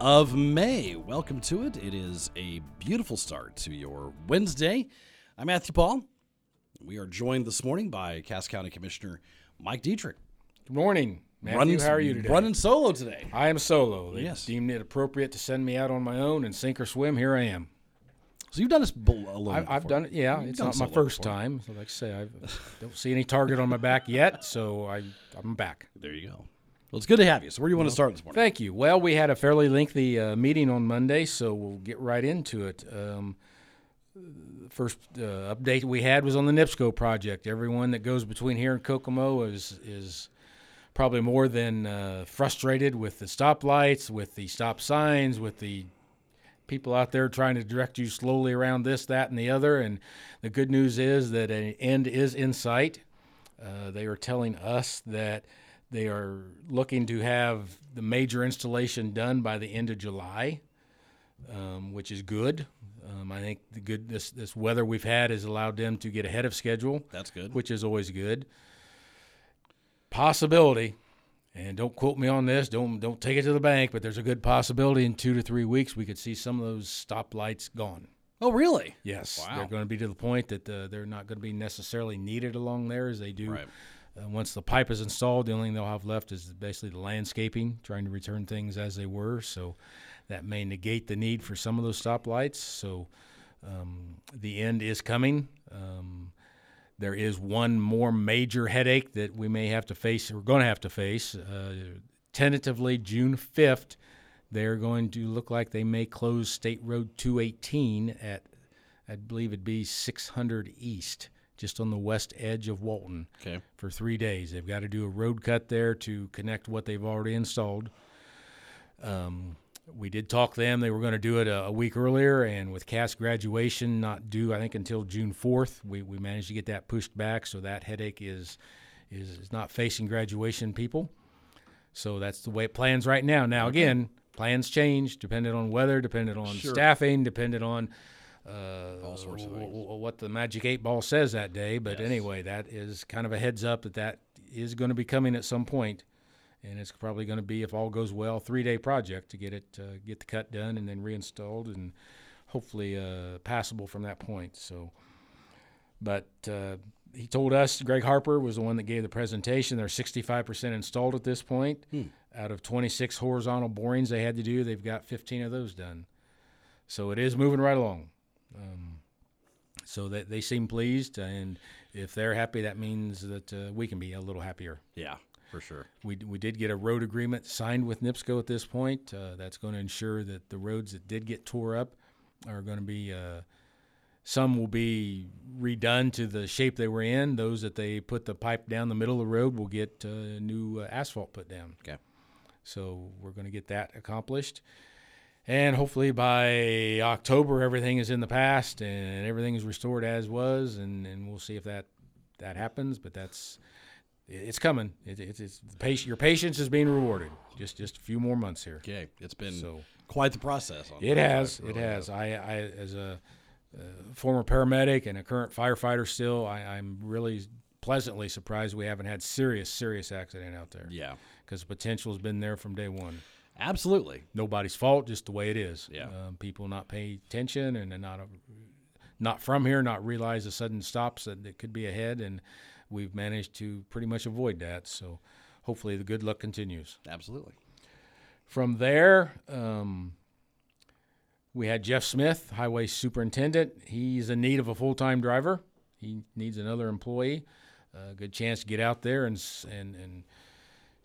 of May. Welcome to it. It is a beautiful start to your Wednesday. I'm Matthew Paul. We are joined this morning by Cass County Commissioner Mike Dietrich. Good morning, Matthew. Running, How are you today? Running solo today. I am solo. They Yes. deemed it appropriate to send me out on my own and sink or swim. Here I am. So you've done this alone. I, I've done it. Yeah, You've it's not my first before. time. So, like I say, I don't see any target on my back yet. So I, I'm back. There you go. Well, it's good to have you. So where do you want to start this morning? Thank you. Well, we had a fairly lengthy uh, meeting on Monday, so we'll get right into it. Um, the first uh, update we had was on the NIPSCO project. Everyone that goes between here and Kokomo is is probably more than uh, frustrated with the stoplights, with the stop signs, with the people out there trying to direct you slowly around this, that, and the other. And the good news is that an end is in sight. Uh, they are telling us that they are looking to have the major installation done by the end of July, um, which is good. Um, I think the good this this weather we've had has allowed them to get ahead of schedule, That's good. which is always good. Possibility, and don't quote me on this. Don't don't take it to the bank, but there's a good possibility in two to three weeks we could see some of those stoplights gone. Oh, really? Yes, Wow. they're going to be to the point that uh, they're not going to be necessarily needed along there as they do. Right. Uh, once the pipe is installed, the only thing they'll have left is basically the landscaping, trying to return things as they were. So that may negate the need for some of those stoplights. So um, the end is coming. Um, there is one more major headache that we may have to face. We're going to have to face. Uh, tentatively, June fifth, they're going to look like they may close State Road 218 at, I believe it'd be 600 East, just on the west edge of Walton Okay. for three days. They've got to do a road cut there to connect what they've already installed. Um, we did talk to them. They were going to do it a, a week earlier, and with Cass graduation not due, I think until June fourth, we, we managed to get that pushed back. So that headache is is, is not facing graduation people. So that's the way it plans right now. Now again, plans change depending on weather, depending on Sure. staffing, depending on uh, All sorts of w- things. w- what the magic eight ball says that day. But Yes. anyway, that is kind of a heads up that that is going to be coming at some point, and it's probably going to be, if all goes well, three day project to get it uh, get the cut done and then reinstalled and hopefully uh, passable from that point. So, but uh, he told us Greg Harper was the one that gave the presentation. They're 65% installed at this point. Out of 26 horizontal borings they had to do, they've got 15 of those done. So it is moving right along. Um, so that they seem pleased, and if they're happy, that means that uh, we can be a little happier. Yeah, for sure. We, we did get a road agreement signed with NIPSCO at this point. Uh, that's going to ensure that the roads that did get tore up are going to be, uh, some will be redone to the shape they were in. Those that they put the pipe down the middle of the road will get uh, new uh, asphalt put down. Okay. So we're going to get that accomplished. And hopefully by October, everything is in the past and everything is restored as was. And, and we'll see if that, that happens. But that's, it's coming. It, it's it's the patient, your patience is being rewarded. Just just a few more months here. Okay. It's been So quite the process. On it has. side, It really has. I, I as a uh, former paramedic and a current firefighter, still, I, I'm really pleasantly surprised we haven't had serious serious accident out there. Yeah. Because the potential has been there from day one. Absolutely. Nobody's fault, just the way it is. Yeah. Um, people not pay attention and not not from here, not realize the sudden stops that, that could be ahead, and we've managed to pretty much avoid that. So hopefully the good luck continues. Absolutely. From there, um, we had Jeff Smith, highway superintendent. He's in need of a full time driver. He needs another employee. A good chance to get out there and and and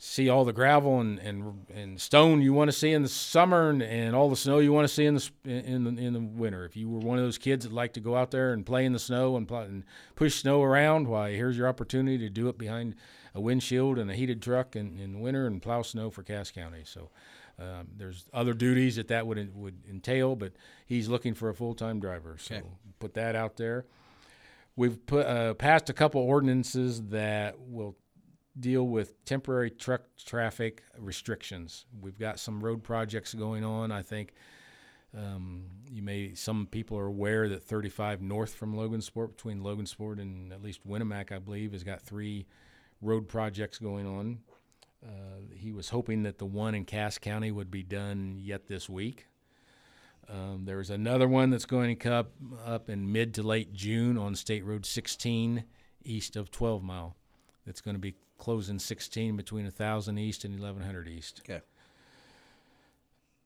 see all the gravel and, and, and stone you want to see in the summer and, and all the snow you want to see in the in the in the winter. If you were one of those kids that like to go out there and play in the snow and, pl- and push snow around, why here's your opportunity to do it behind a windshield and a heated truck in, in winter and plow snow for Cass County. So um, there's other duties that that would would entail, but he's looking for a full time driver. So Okay. put that out there. We've put uh, passed a couple ordinances that will deal with temporary truck traffic restrictions. We've got some road projects going on. I think um, you may some people are aware that 35 north from Logansport, between Logansport and at least Winamac, I believe, has got three road projects going on. Uh, he was hoping that the one in Cass County would be done yet this week. Um, there's another one that's going to come up in mid to late June on State Road 16 east of 12 Mile. That's going to be closing 16 between 1,000 East and 1100 East. Okay.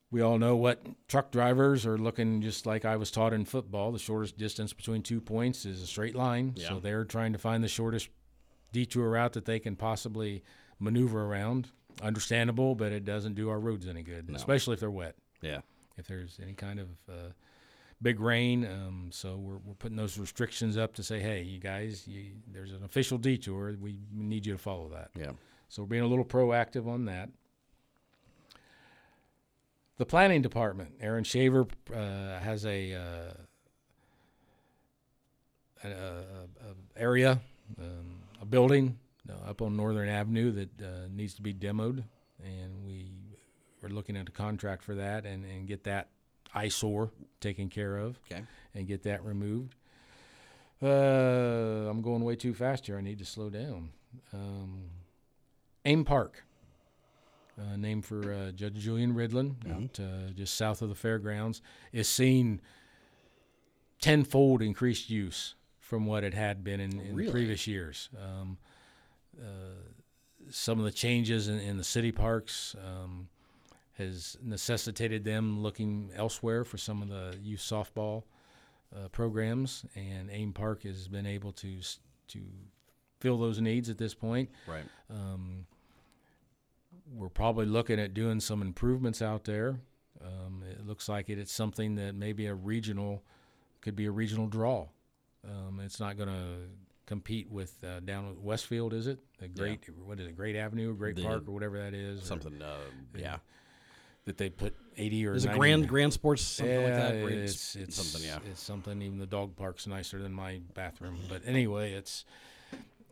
We all know what truck drivers are looking just like I was taught in football. The shortest distance between two points is a straight line. So they're trying to find the shortest detour route that they can possibly maneuver around. Understandable, but it doesn't do our roads any good, especially if they're wet. Yeah. If there's any kind of uh, big rain, um, so we're, we're putting those restrictions up to say, hey, you guys, you, there's an official detour. We need you to follow that. Yeah. So we're being a little proactive on that. The planning department, Aaron Shaver uh, has a, uh, a, a, a area, um, a building uh, up on Northern Avenue that uh, needs to be demoed, and we are looking at a contract for that and, and get that eyesore taken care of Okay. and get that removed. Uh, I'm going way too fast here. I need to slow down. Um, Aim Park, uh, named for uh, Judge Julian Ridlin, out uh, just south of the fairgrounds, is seeing tenfold increased use from what it had been in, in Really? previous years. Um, uh, some of the changes in, in the city parks um, has necessitated them looking elsewhere for some of the youth softball uh, programs, and Aim Park has been able to to fill those needs at this point. Right. Um, we're probably looking at doing some improvements out there. Um, it looks like it, it's something that maybe a regional could be a regional draw. Um, it's not going to compete with uh, down at Westfield, is it? The great what is it? Great Avenue, Great The- Park, or whatever that is. or Something. Uh, yeah. That they put eighty or Is it 90 Grand Grand Sports something like that? yeah, Grand it's, it's something. Yeah. It's something. Even the dog park's nicer than my bathroom. But anyway, it's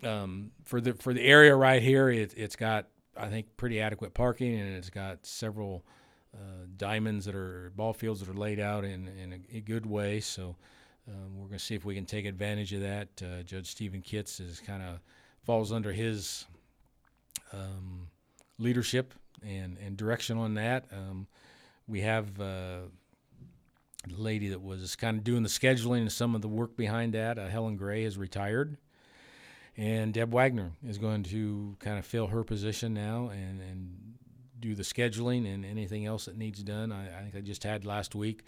um, for the for the area right here. It, it's got I think pretty adequate parking, and it's got several uh, diamonds that are ball fields that are laid out in in a, a good way. So. Um, we're going to see if we can take advantage of that. Uh, Judge Stephen Kitts is kind of falls under his um, leadership and, and direction on that. Um, we have uh, the lady that was kind of doing the scheduling and some of the work behind that. Uh, Helen Gray has retired, and Deb Wagner is going to kind of fill her position now and, and do the scheduling and anything else that needs done. I, I think I just had last week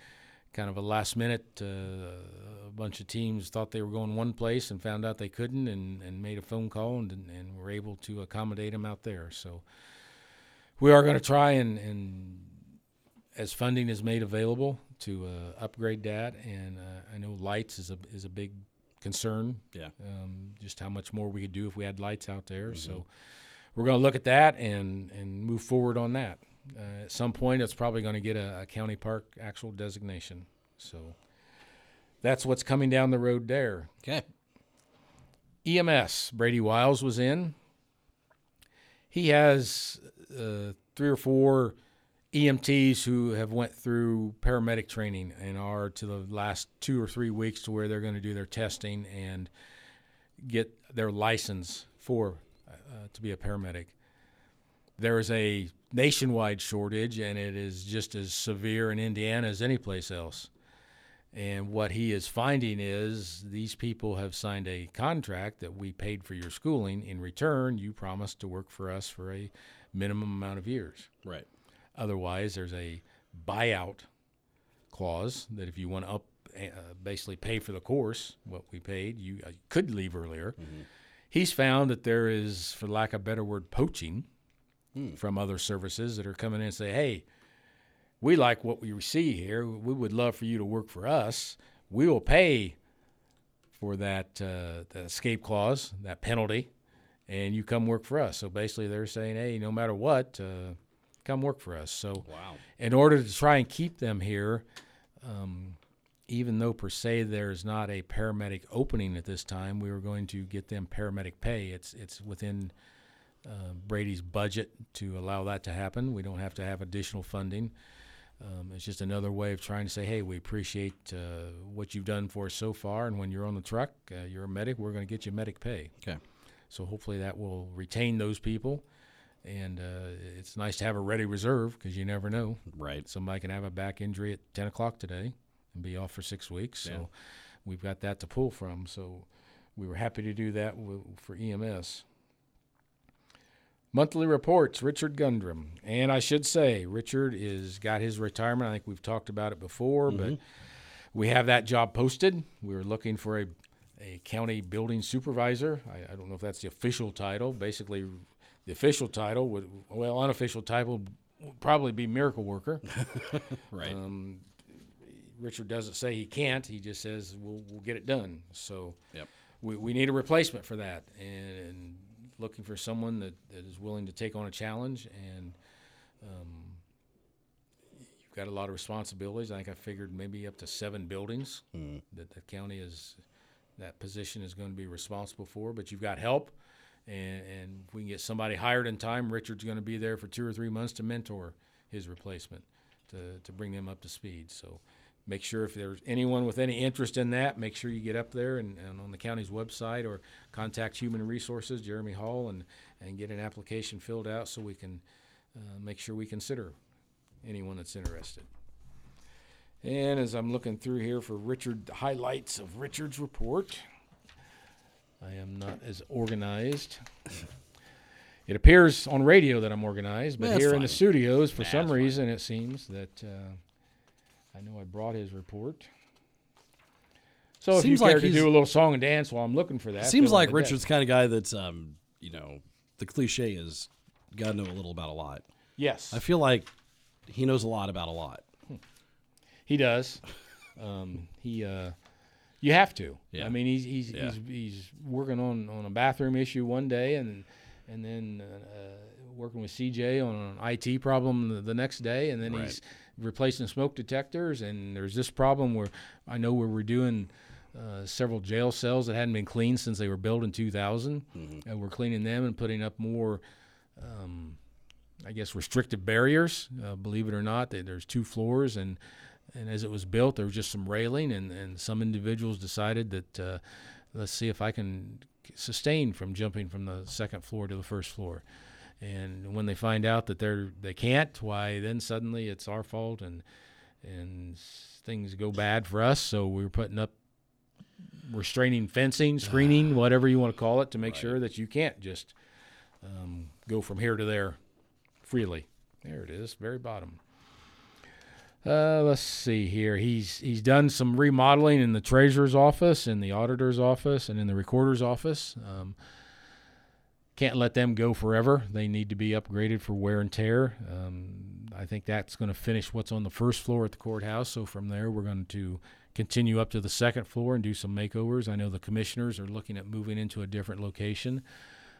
kind of a last minute. Uh, a bunch of teams thought they were going one place and found out they couldn't, and, and made a phone call and and were able to accommodate them out there. So we are going to try and, and as funding is made available to uh, upgrade that, and uh, I know lights is a is a big concern. Yeah. Um, just how much more we could do if we had lights out there. So we're going to look at that and and move forward on that. Uh, at some point, it's probably going to get a, a county park actual designation. So that's what's coming down the road there. Okay. EMS, Brady Wiles was in. He has uh, three or four EMTs who have went through paramedic training and are to the last two or three weeks to where they're going to do their testing and get their license for uh, to be a paramedic. There is a nationwide shortage, and it is just as severe in Indiana as any place else. And what he is finding is these people have signed a contract that we paid for your schooling. In return, you promised to work for us for a minimum amount of years. Right. Otherwise, there's a buyout clause that if you want to up, uh, basically pay for the course, what we paid, you uh, could leave earlier. He's found that there is, for lack of a better word, poaching from other services that are coming in and say, hey, we like what we see here. We would love for you to work for us. We will pay for that, uh, that escape clause, that penalty, and you come work for us. So basically, they're saying, hey, no matter what, uh, come work for us. So Wow. in order to try and keep them here, um, even though per se there's not a paramedic opening at this time, we were going to get them paramedic pay. It's it's within uh, Brady's budget to allow that to happen. We don't have to have additional funding. Um, it's just another way of trying to say, hey, we appreciate uh, what you've done for us so far, and when you're on the truck, uh, you're a medic. We're going to get you medic pay. Okay. So hopefully that will retain those people. And uh, it's nice to have a ready reserve because you never know. Right. Somebody can have a back injury at 10 o'clock today and be off for six weeks. So Yeah. we've got that to pull from. So we were happy to do that w- for EMS. Monthly reports, Richard Gundrum. And I should say, Richard is got his retirement. I think we've talked about it before, but we have that job posted. We were looking for a, a county building supervisor. I, I don't know if that's the official title. Basically, the official title would, well, unofficial title would probably be miracle worker. Right. Um, Richard doesn't say he can't. He just says we'll, we'll get it done. So Yep. we, we need a replacement for that, and, and looking for someone that, that is willing to take on a challenge. And um, you've got a lot of responsibilities. I think I figured maybe up to seven buildings that the county is that position is going to be responsible for. But you've got help, and, and if we can get somebody hired in time, Richard's going to be there for two or three months to mentor his replacement to, to bring them up to speed. So make sure if there's anyone with any interest in that, make sure you get up there and, and on the county's website or contact Human Resources, Jeremy Hall, and, and get an application filled out so we can uh, make sure we consider anyone that's interested. And as I'm looking through here for Richard highlights of Richard's report, I am not as organized. It appears on radio that I'm organized, but That's here in the studios, for That's some fine. reason, it seems that uh, I know I brought his report. So if Seems you care like to do a little song and dance while I'm looking for that, Seems like. Richard's the kind of guy that's, um, you know, the cliche is got to know a little about a lot. Yes, I feel like he knows a lot about a lot. He does. Um, he, uh, you have to. Yeah. I mean, he's he's, Yeah. he's he's working on, on a bathroom issue one day, and and then uh, uh, working with CJ on an IT problem the, the next day, and then Right. he's replacing smoke detectors. And there's this problem where I know where we're doing. Uh, several jail cells that hadn't been cleaned since they were built in 2000, and we're cleaning them and putting up more um, I guess restrictive barriers. Uh, believe it or not, they, there's two floors, and and as it was built, there was just some railing, and, and some individuals decided that uh, let's see if I can sustain from jumping from the second floor to the first floor. And when they find out that they're they can't, why then suddenly it's our fault, and and things go bad for us. So we were putting up restraining fencing, screening, whatever you want to call it, to make sure that you can't just um, go from here to there freely. There it is, very bottom. Uh, let's see here. He's he's done some remodeling in the treasurer's office, in the auditor's office, and in the recorder's office. Um, can't let them go forever. They need to be upgraded for wear and tear. Um, I think that's going to finish what's on the first floor at the courthouse. So from there, we're going to continue up to the second floor and do some makeovers. I know the commissioners are looking at moving into a different location,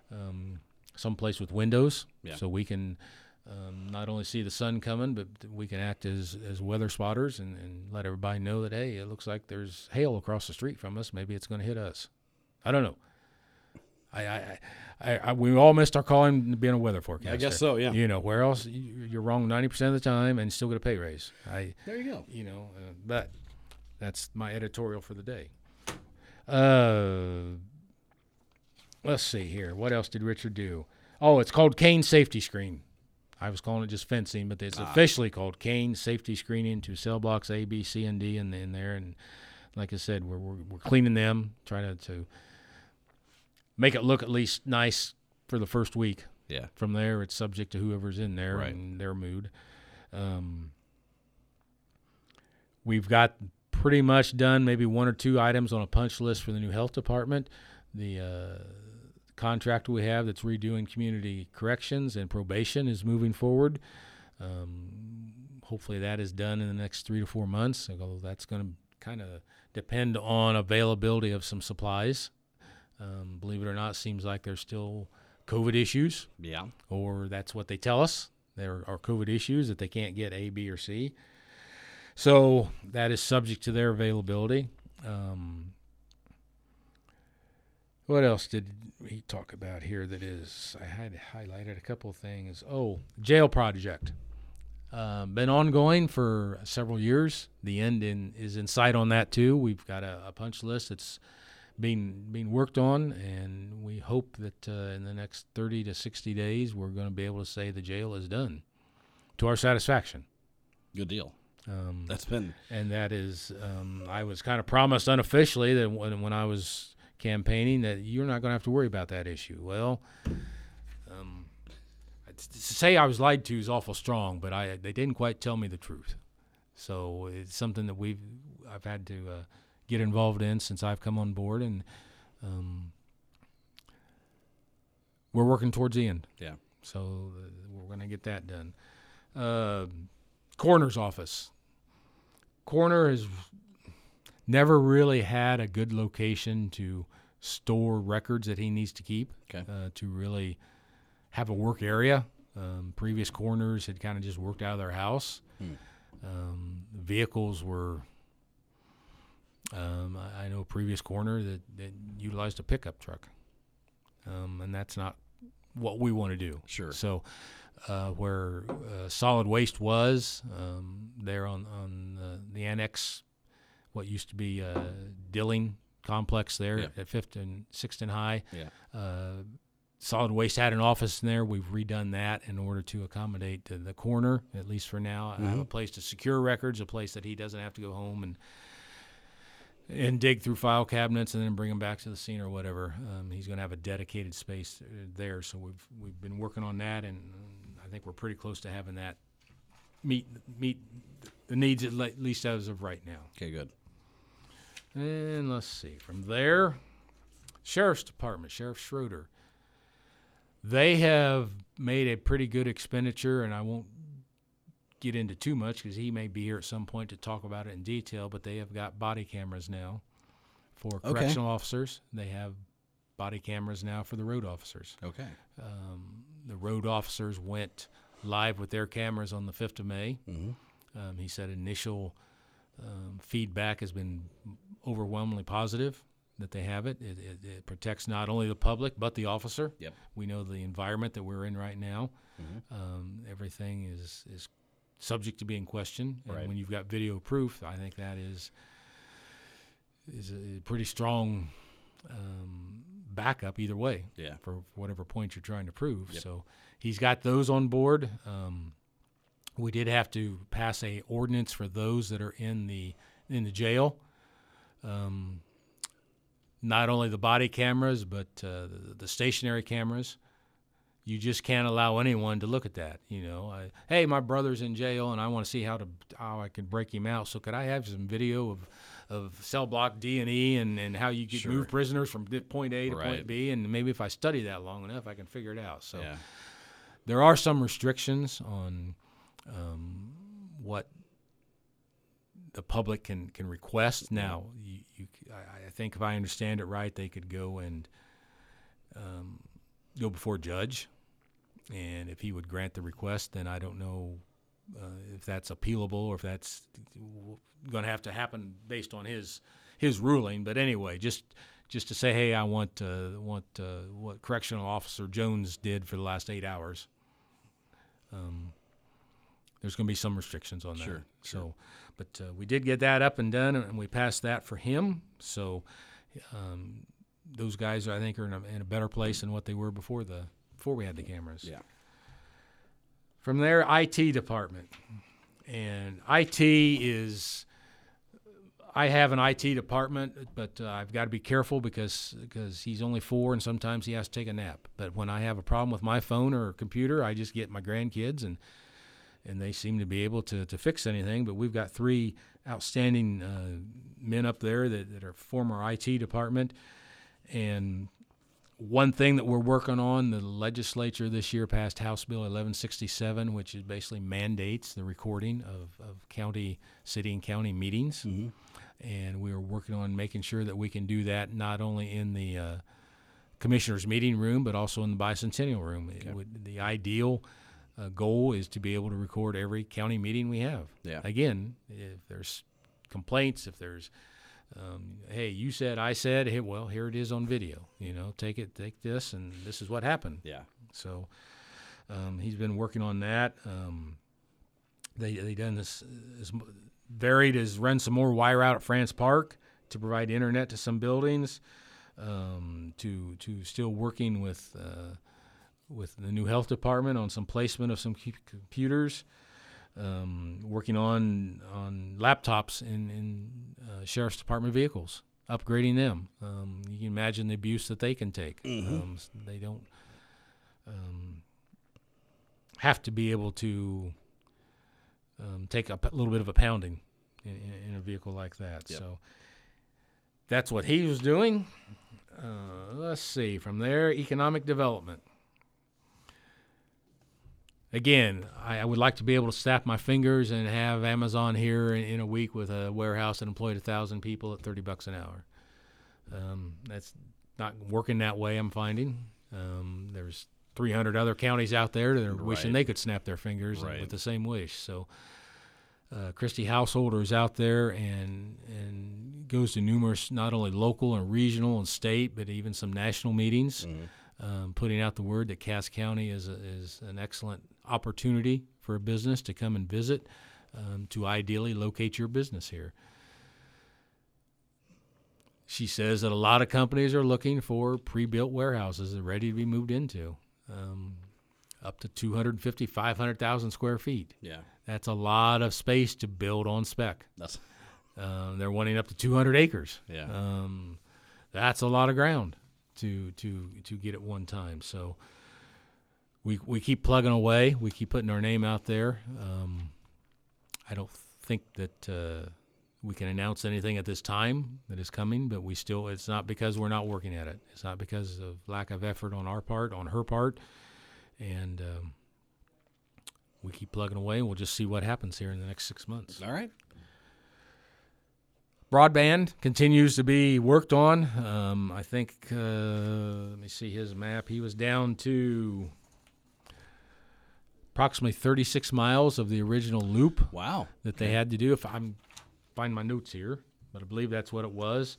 um, someplace with windows, Yeah. so we can um, not only see the sun coming, but we can act as, as weather spotters and, and let everybody know that hey, it looks like there's hail across the street from us. Maybe it's going to hit us. I don't know. I, I, I, I we all missed our calling being a weather forecaster. I guess so, yeah. You know, where else you- you're wrong ninety percent of the time and still get a pay raise. I, There you go. you know, uh, but that's my editorial for the day. Uh, let's see here. What else did Richard do? Oh, it's called Kane Safety Screen. I was calling it just fencing, but it's officially called cane Safety Screening to cell blocks A, B, C, and D in, in there. And like I said, we're, we're, we're cleaning them, trying to, to make it look at least nice for the first week. Yeah. From there, it's subject to whoever's in there Right. and their mood. Um, we've got pretty much done maybe one or two items on a punch list for the new health department. The uh, contract we have that's redoing community corrections and probation is moving forward. Um, hopefully, that is done in the next three to four months. Although that's going to kind of depend on availability of some supplies. Um, believe it or not, seems like there's still COVID issues, Yeah. or that's what they tell us. There are COVID issues that they can't get A, B, or C. So that is subject to their availability. Um, what else did he talk about here that is? I had highlighted a couple of things. Oh, jail project. Uh, been ongoing for several years. The end in, is in sight on that too. We've got a, a punch list that's being being worked on, and we hope that uh, in the next 30 to 60 days we're going to be able to say the jail is done to our satisfaction. Good deal. Um, That's been and that is um, I was kind of promised unofficially that when, when I was campaigning that you're not going to have to worry about that issue. Well, um, to say I was lied to is awful strong, but I they didn't quite tell me the truth. So it's something that we've I've had to uh, get involved in since I've come on board, and um, we're working towards the end. yeah. So uh, we're going to get that done. Uh, coroner's office. Coroner has never really had a good location to store records that he needs to keep. Okay. Uh, to really have a work area. Um, previous coroners had kind of just worked out of their house. Um, vehicles were. Um, I I know a previous coroner that, that utilized a pickup truck, um, and that's not what we want to do. Sure. So, uh, where uh, solid waste was um, there on on the, the annex, what used to be uh, Dilling complex there Yeah. at Fifth and Sixth and High. Yeah. Uh, solid waste had an office in there. We've redone that in order to accommodate the, the coroner, at least for now. I have a place to secure records, a place that he doesn't have to go home and and dig through file cabinets and then bring them back to the scene or whatever. Um, he's going to have a dedicated space uh, there. So we've we've been working on that, and um, I think we're pretty close to having that meet meet the needs at least as of right now. Okay. Good. And let's see from there, sheriff's department, Sheriff Schroeder. They have made a pretty good expenditure, and I won't get into too much because he may be here at some point to talk about it in detail. But they have got body cameras now for Okay. correctional officers. They have body cameras now for the road officers. Okay. Um, the road officers went live with their cameras on the 5th of May. Mm-hmm. Um, he said initial um, feedback has been overwhelmingly positive that they have it. It, it. it protects not only the public but the officer. Yep. We know the environment that we're in right now. Mhm. Um, everything is is subject to being questioned. And Right. when you've got video proof, I think that is is a pretty strong um, backup either way Yeah. for whatever point you're trying to prove. Yep. So he's got those on board. Um, we did have to pass a ordinance for those that are in the in the jail. Um, not only the body cameras, but uh, the, the stationary cameras. You just can't allow anyone to look at that. You know, I, hey, my brother's in jail, and I want to see how to how I can break him out. So could I have some video of of cell block D and E and and how you could Sure. move prisoners from point A to Right. point B, and maybe if I study that long enough, I can figure it out. So yeah. there are some restrictions on um, what the public can, can request. Now, you, I, I think if I understand it right, they could go and um, go before judge, and if he would grant the request, then I don't know uh, if that's appealable or if that's going to have to happen based on his his ruling. But anyway, just just to say, hey, I want uh, want uh, what correctional officer Jones did for the last eight hours. Um, there's going to be some restrictions on that. Sure, So, but uh, we did get that up and done, and we passed that for him. So, um, those guys, I think, are in a, in a better place than what they were before the before we had the cameras. Yeah. From there, IT department, and IT is. I have an IT department, but uh, I've got to be careful because because he's only four and sometimes he has to take a nap. But when I have a problem with my phone or computer, I just get my grandkids and and they seem to be able to, to fix anything. But we've got three outstanding uh, men up there that, that are former IT department. And one thing that we're working on, the legislature this year passed House Bill 1167, which is basically mandates the recording of, of county, city, and county meetings. And we are working on making sure that we can do that not only in the uh, commissioners' meeting room, but also in the bicentennial room. It would, the ideal uh, goal is to be able to record every county meeting we have. Yeah. Again, if there's complaints, if there's um, hey, you said, I said, hey, well, here it is on video. You know, take it, take this, and this is what happened. Yeah. So um, he's been working on that. Um, they they done this as varied as run some more wire out at France Park to provide internet to some buildings. Um, to to still working with uh, with the new health department on some placement of some computers. Um, working on on laptops in in uh, sheriff's department vehicles, upgrading them. Um, you can imagine the abuse that they can take. Um, s- they don't um, have to be able to um, take a p- little bit of a pounding in, in, in a vehicle like that. Yep. So that's what he was doing. Uh, let's see. From there, economic development. Again, I, I would like to be able to snap my fingers and have Amazon here in, in a week with a warehouse that employed a thousand people at thirty bucks an hour. Um, that's not working that way. I'm finding um, there's 300 other counties out there that are wishing they could snap their fingers Right. with the same wish. So uh, Christy Householder is out there and and goes to numerous not only local and regional and state, but even some national meetings, um, putting out the word that Cass County is a, is an excellent opportunity for a business to come and visit, um, to ideally locate your business here. She says that a lot of companies are looking for pre-built warehouses that are ready to be moved into, um, up to 250, 500,000 square feet. Yeah. That's a lot of space to build on spec. That's Um, they're wanting up to 200 acres. Yeah. Um, that's a lot of ground to to to get at one time. So we we keep plugging away. We keep putting our name out there. Um, I don't think that uh, we can announce anything at this time that is coming, but we still. It's not because we're not working at it. It's not because of lack of effort on our part, on her part, and. Um, we keep plugging away, and we'll just see what happens here in the next six months. all right. Broadband continues to be worked on. Um, I think, uh, let me see his map. He was down to approximately 36 miles of the original loop Wow. that they had to do. If I'm find my notes here, but I believe that's what it was.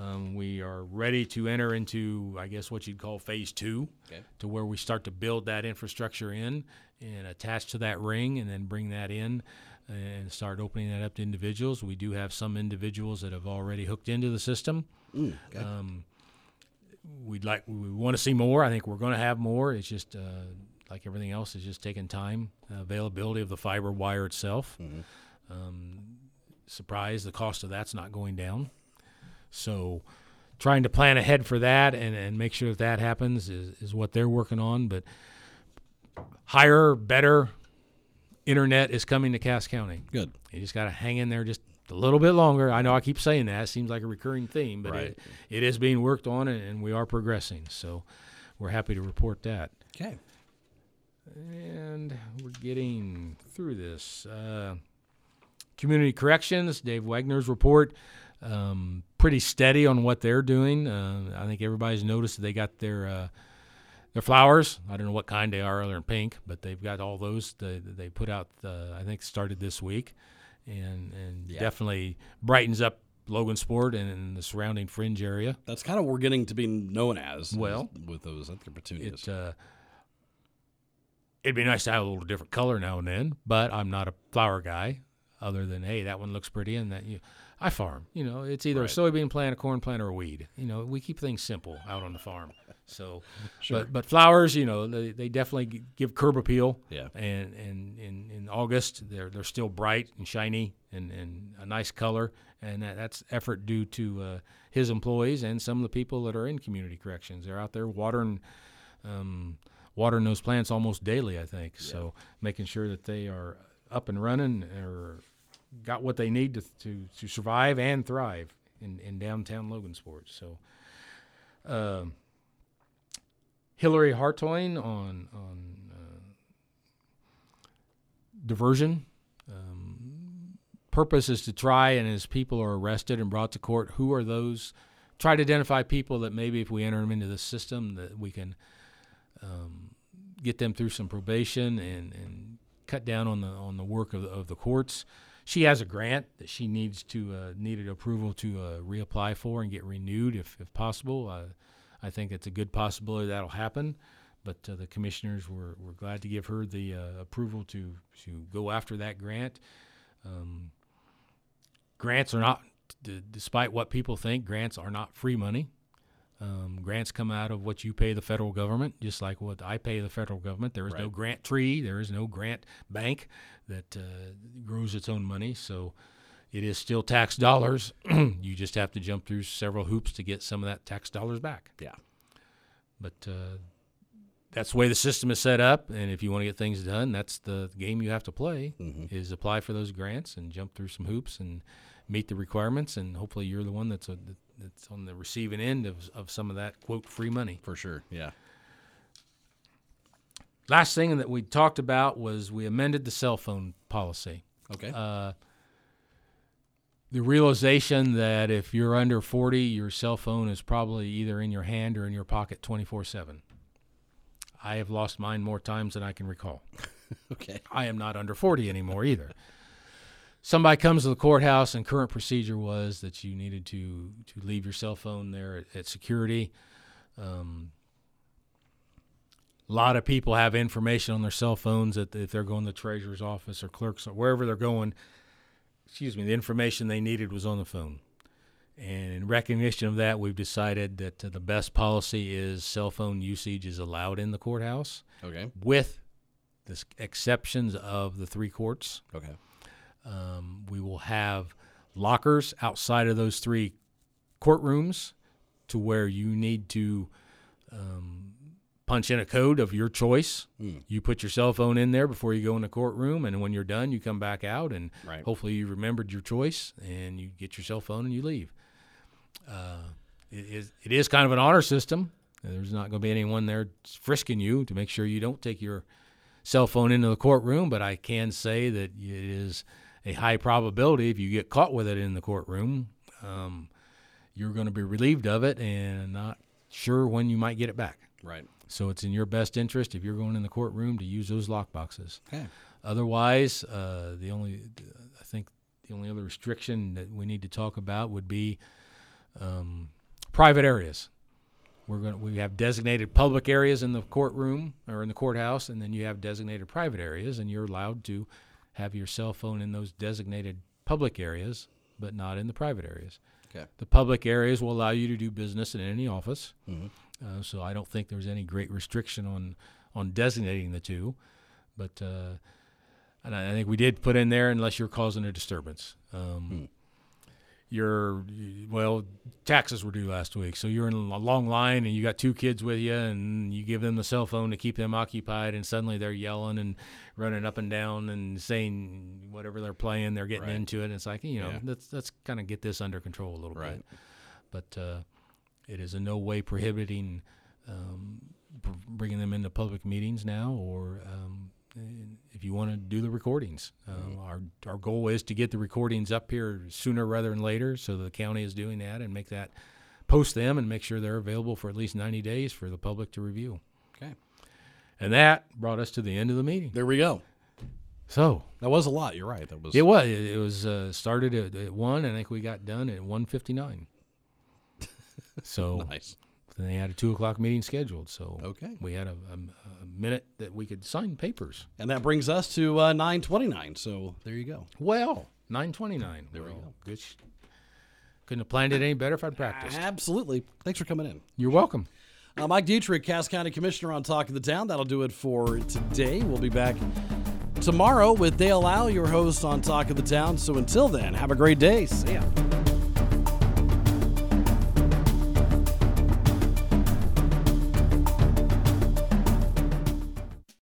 Um, we are ready to enter into, I guess, what you'd call phase two, Okay. to where we start to build that infrastructure in and attach to that ring, and then bring that in and start opening that up to individuals. We do have some individuals that have already hooked into the system. Mm. Um, we'd like we want to see more. I think we're going to have more. It's just uh, like everything else, it's just taking time. Uh, availability of the fiber wire itself. Um, surprised the cost of that's not going down. So, trying to plan ahead for that and, and make sure that that happens is, is what they're working on. But higher, better internet is coming to Cass County. Good. You just got to hang in there just a little bit longer. I know I keep saying that. It seems like a recurring theme, but Right. it, it is being worked on and, and we are progressing. So we're happy to report that. Okay. And we're getting through this. Uh, community corrections, Dave Wagner's report, um, pretty steady on what they're doing. Uh, I think everybody's noticed they got their uh, their flowers. I don't know what kind they are. They're in pink, but they've got all those. They, they put out. Uh, I think started this week, and and Yeah. definitely brightens up Logansport and, and the surrounding fringe area. That's kind of what we're getting to be known as. Well, with those other petunias. It uh, it'd be nice to have a little different color now and then, but I'm not a flower guy. Other than hey, that one looks pretty, and that you, I farm. You know, it's either Right. a soybean plant, a corn plant, or a weed. You know, we keep things simple out on the farm. So, but but flowers, you know, they, they definitely give curb appeal. Yeah. And and in, in August, they're they're still bright and shiny and, and a nice color, and that, that's effort due to uh, his employees and some of the people that are in community corrections. They're out there watering um, watering those plants almost daily, I think. So making sure that they are up and running or got what they need to to, to survive and thrive in, in downtown Logansport. So um Hillary Hartoin on on uh, diversion. Um, purpose is to try, and as people are arrested and brought to court, who are those try to identify people that maybe if we enter them into the system that we can um, get them through some probation and, and cut down on the on the work of the, of the courts. She has a grant that she needs to uh, needed approval to uh, reapply for and get renewed if, if possible. Uh, I think it's a good possibility that'll happen, but uh, the commissioners were, were glad to give her the uh, approval to to go after that grant. Um, grants are not, d- despite what people think, grants are not free money. Um, grants come out of what you pay the federal government, just like what I pay the federal government. There is no grant tree, there is no grant bank that uh, grows its own money. So it is still tax dollars. you just have to jump through several hoops to get some of that tax dollars back. Yeah. But uh, that's the way the system is set up. And if you want to get things done, that's the game you have to play: is apply for those grants and jump through some hoops and meet the requirements. And hopefully, you're the one that's a, that's on the receiving end of of some of that quote free money. For sure. Yeah. Last thing that we talked about was we amended the cell phone policy. Okay. Uh, the realization that if you're under 40, your cell phone is probably either in your hand or in your pocket 24 7. I have lost mine more times than I can recall. okay. I am not under 40 anymore either. Somebody comes to the courthouse, and current procedure was that you needed to, to leave your cell phone there at, at security. Um, a lot of people have information on their cell phones that if they're going to the treasurer's office or clerks or wherever they're going, excuse me, the information they needed was on the phone. And in recognition of that, we've decided that uh, the best policy is cell phone usage is allowed in the courthouse Okay. with the exceptions of the three courts. Okay. Um, we will have lockers outside of those three courtrooms to where you need to um, punch in a code of your choice. You put your cell phone in there before you go in the courtroom, and when you're done, you come back out, and Right. hopefully you remembered your choice, and you get your cell phone and you leave. Uh, it is it is kind of an honor system. There's not going to be anyone there frisking you to make sure you don't take your cell phone into the courtroom, but I can say that it is a high probability if you get caught with it in the courtroom, um, you're going to be relieved of it and not sure when you might get it back. Right. So it's in your best interest if you're going in the courtroom to use those lock boxes. Okay. Otherwise, uh, the only I think the only other restriction that we need to talk about would be um, private areas. We're going we have designated public areas in the courtroom or in the courthouse, and then you have designated private areas, and you're allowed to have your cell phone in those designated public areas, but not in the private areas. Okay. The public areas will allow you to do business in any office, uh, so I don't think there's any great restriction on on designating the two. But uh, and I I think we did put in there unless you're causing a disturbance. Um, Your well, taxes were due last week, so you're in a long line and you got two kids with you, and you give them the cell phone to keep them occupied, and suddenly they're yelling and running up and down and saying whatever they're playing, they're getting Right. into it. And it's like you know, Yeah. let's let's kind of get this under control a little Right. bit. But uh, it is in no way prohibiting um, bringing them into public meetings now, or um, if you want to do the recordings. Um, our our goal is to get the recordings up here sooner rather than later, so the county is doing that and make that post them and make sure they're available for at least 90 days for the public to review. Okay. And that brought us to the end of the meeting. There we go. So That was a lot. You're right. That was. it was it was uh, started at, at one. and I think we got done at 1:59. So nice. Then they had a two o'clock meeting scheduled, so Okay. we had a, a, a minute that we could sign papers. And that brings us to uh, 929. So there you go. Well, nine twenty nine. There we go. Good. sh- Couldn't have planned it any better if I'd practiced. Absolutely. Thanks for coming in. You're welcome. Uh, Mike Dietrich, Cass County Commissioner on Talk of the Town. That'll do it for today. We'll be back tomorrow with Dale Lau, your host on Talk of the Town. So until then, have a great day. See ya.